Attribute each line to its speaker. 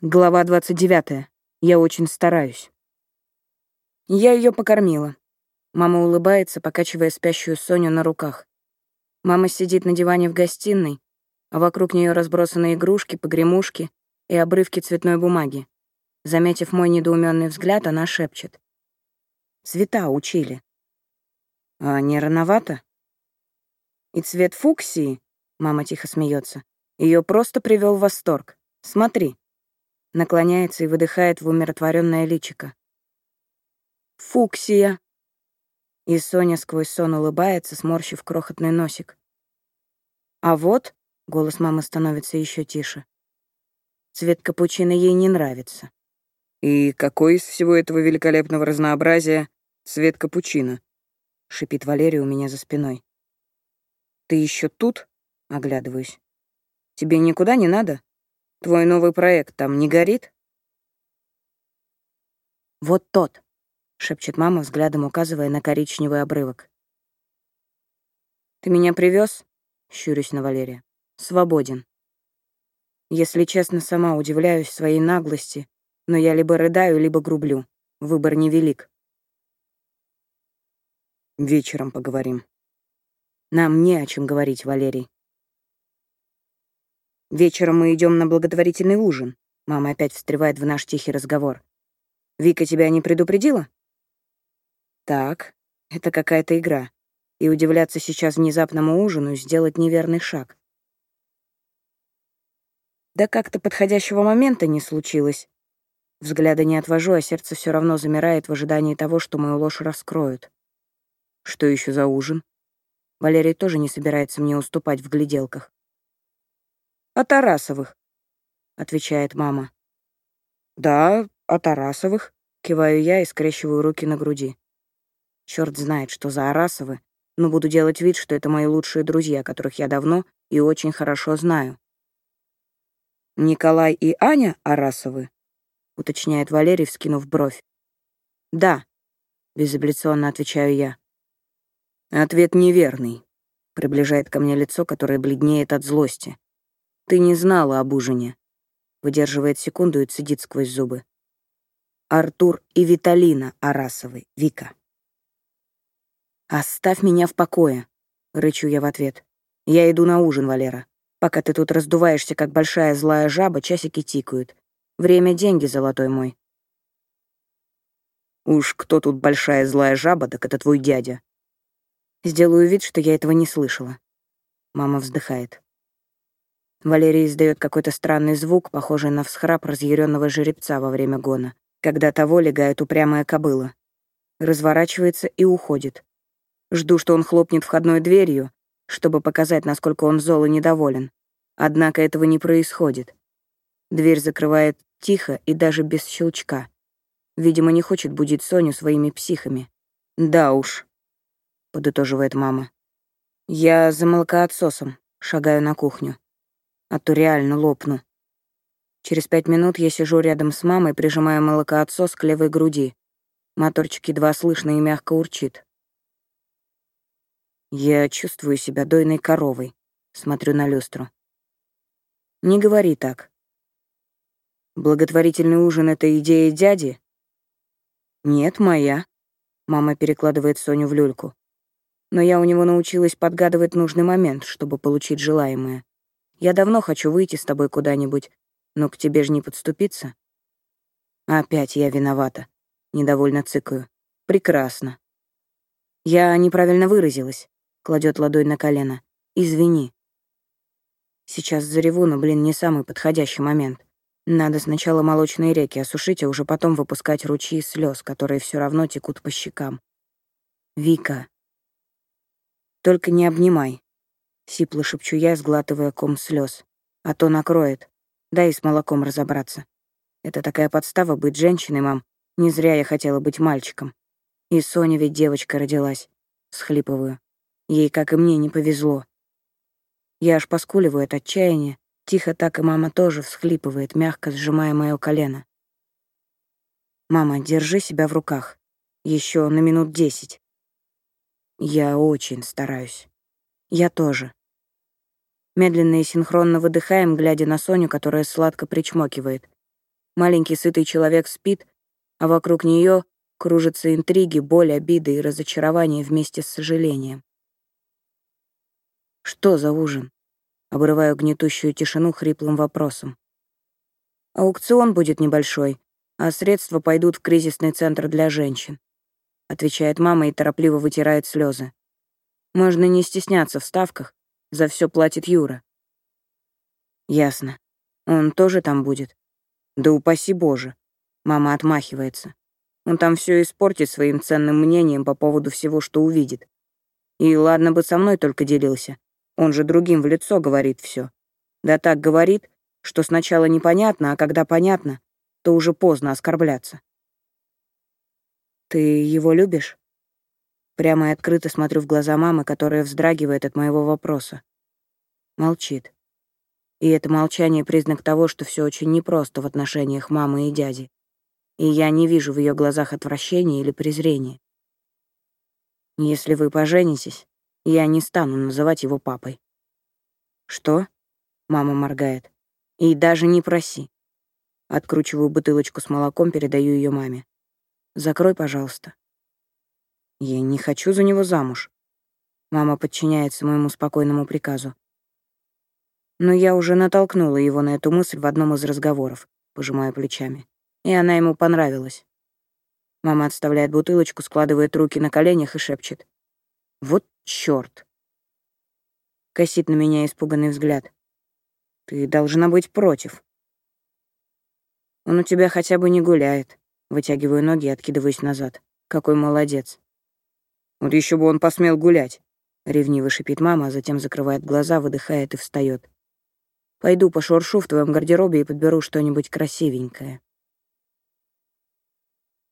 Speaker 1: Глава 29. Я очень стараюсь. Я ее покормила. Мама улыбается, покачивая спящую Соню на руках. Мама сидит на диване в гостиной, а вокруг нее разбросаны игрушки, погремушки и обрывки цветной бумаги. Заметив мой недоуменный взгляд, она шепчет. Цвета учили. А не рановато? И цвет фуксии, мама тихо смеется, ее просто привел в восторг. Смотри наклоняется и выдыхает в умиротворенное личико. «Фуксия!» И Соня сквозь сон улыбается, сморщив крохотный носик. «А вот...» — голос мамы становится еще тише. Цвет капучино ей не нравится.
Speaker 2: «И какой из всего этого великолепного разнообразия цвет капучино?» — шипит Валерия у меня за спиной. «Ты еще тут?» — оглядываюсь. «Тебе никуда не надо?» Твой новый проект там не горит?
Speaker 1: Вот тот, шепчет мама, взглядом указывая на коричневый обрывок. Ты меня привез? щурюсь на Валерия. Свободен. Если честно, сама удивляюсь своей наглости, но я либо рыдаю, либо грублю. Выбор невелик.
Speaker 2: Вечером поговорим.
Speaker 1: Нам не о чем говорить, Валерий. Вечером мы идем на благотворительный ужин. Мама опять встревает в наш тихий разговор. Вика тебя не предупредила? Так, это какая-то игра. И удивляться сейчас внезапному ужину — сделать неверный шаг. Да как-то подходящего момента не случилось. Взгляда не отвожу, а сердце все равно замирает в ожидании того, что мою ложь раскроют. Что еще за ужин? Валерий тоже не собирается мне уступать в гляделках. «О Тарасовых», — отвечает мама. «Да, о Тарасовых», — киваю я и скрещиваю руки на груди. Черт знает, что за Арасовы, но буду делать вид, что это мои лучшие друзья, которых я давно и очень хорошо знаю. «Николай и Аня Арасовы?» — уточняет Валерий, вскинув бровь. «Да», — безапелляционно отвечаю я.
Speaker 2: «Ответ неверный», —
Speaker 1: приближает ко мне лицо, которое бледнеет от злости. Ты не знала об ужине. Выдерживает секунду и цедит сквозь зубы. Артур и Виталина Арасовы, Вика. «Оставь меня в покое», — рычу я в ответ. «Я иду на ужин, Валера. Пока ты тут раздуваешься, как большая злая жаба, часики тикают. Время — деньги, золотой мой».
Speaker 2: «Уж кто тут большая злая жаба, так это твой дядя».
Speaker 1: Сделаю вид, что я этого не слышала. Мама вздыхает. Валерий издает какой-то странный звук, похожий на всхрап разъяренного жеребца во время гона, когда того легает упрямая кобыла. Разворачивается и уходит. Жду, что он хлопнет входной дверью, чтобы показать, насколько он зол и недоволен. Однако этого не происходит. Дверь закрывает тихо и даже без щелчка. Видимо, не хочет будить Соню своими психами. «Да уж», — подытоживает мама. Я за молокоотсосом шагаю на кухню а то реально лопну. Через пять минут я сижу рядом с мамой, прижимая молокоотсос к левой груди. Моторчик едва слышно и мягко урчит. Я чувствую себя дойной коровой, смотрю на люстру. Не говори так. Благотворительный ужин — это идея дяди? Нет, моя. Мама перекладывает Соню в люльку. Но я у него научилась подгадывать нужный момент, чтобы получить желаемое. Я давно хочу выйти с тобой куда-нибудь, но к тебе же не подступиться. Опять я виновата. Недовольно цыкаю. Прекрасно. Я неправильно выразилась. Кладет ладонь на колено. Извини. Сейчас зареву, но, блин, не самый подходящий момент. Надо сначала молочные реки осушить, а уже потом выпускать ручьи слез, которые все равно текут по щекам. Вика. Только не обнимай. Сипло шепчу я, сглатывая ком слез. А то накроет. Дай с молоком разобраться. Это такая подстава быть женщиной, мам. Не зря я хотела быть мальчиком. И Соня ведь девочка родилась. Схлипываю. Ей, как и мне, не повезло. Я аж поскуливаю от отчаяния. Тихо так и мама тоже всхлипывает, мягко сжимая моё колено. «Мама, держи себя в руках. Еще на минут десять. Я очень стараюсь». Я тоже. Медленно и синхронно выдыхаем, глядя на Соню, которая сладко причмокивает. Маленький сытый человек спит, а вокруг нее кружатся интриги, боль, обиды и разочарование вместе с сожалением. «Что за ужин?» Обрываю гнетущую тишину хриплым вопросом. «Аукцион будет небольшой, а средства пойдут в кризисный центр для женщин», отвечает мама и торопливо вытирает слезы. «Можно не стесняться в ставках, за все платит Юра». «Ясно. Он тоже там будет?» «Да упаси Боже!» Мама отмахивается. Он там все испортит своим ценным мнением по поводу всего, что увидит. И ладно бы со мной только делился. Он же другим в лицо говорит все. Да так говорит, что сначала непонятно, а когда понятно, то уже поздно оскорбляться. «Ты его любишь?» Прямо и открыто смотрю в глаза мамы, которая вздрагивает от моего вопроса. Молчит. И это молчание — признак того, что все очень непросто в отношениях мамы и дяди. И я не вижу в ее глазах отвращения или презрения. Если вы поженитесь, я не стану называть его папой. Что? Мама моргает. И даже не проси. Откручиваю бутылочку с молоком, передаю ее маме. Закрой, пожалуйста. Я не хочу за него замуж. Мама подчиняется моему спокойному приказу. Но я уже натолкнула его на эту мысль в одном из разговоров, пожимая плечами. И она ему понравилась. Мама отставляет бутылочку, складывает руки на коленях и шепчет. «Вот чёрт!» Косит на меня испуганный взгляд. «Ты должна быть против». «Он у тебя хотя бы не гуляет». Вытягиваю ноги и откидываюсь назад. «Какой молодец». «Вот еще бы он посмел гулять», — ревниво шипит мама, а затем закрывает глаза, выдыхает и встает. Пойду пошуршу в твоем гардеробе и подберу что-нибудь красивенькое.